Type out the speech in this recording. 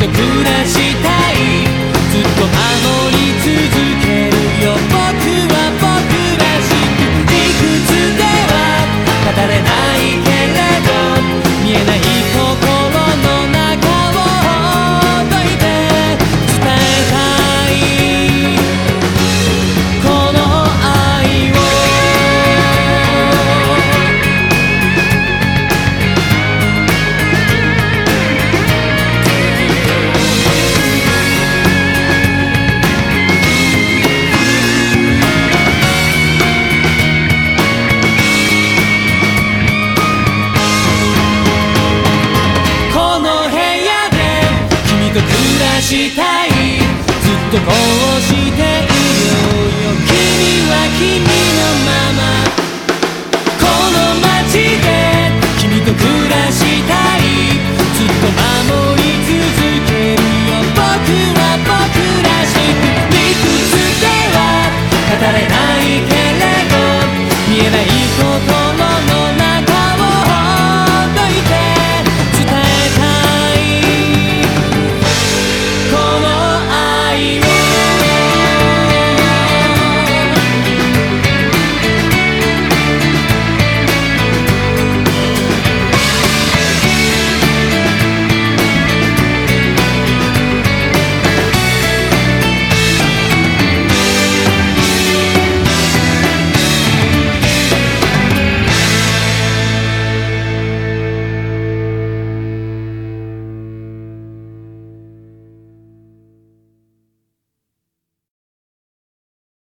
the groove. したい。ずっとこうしているよ。君は君のまま。この街で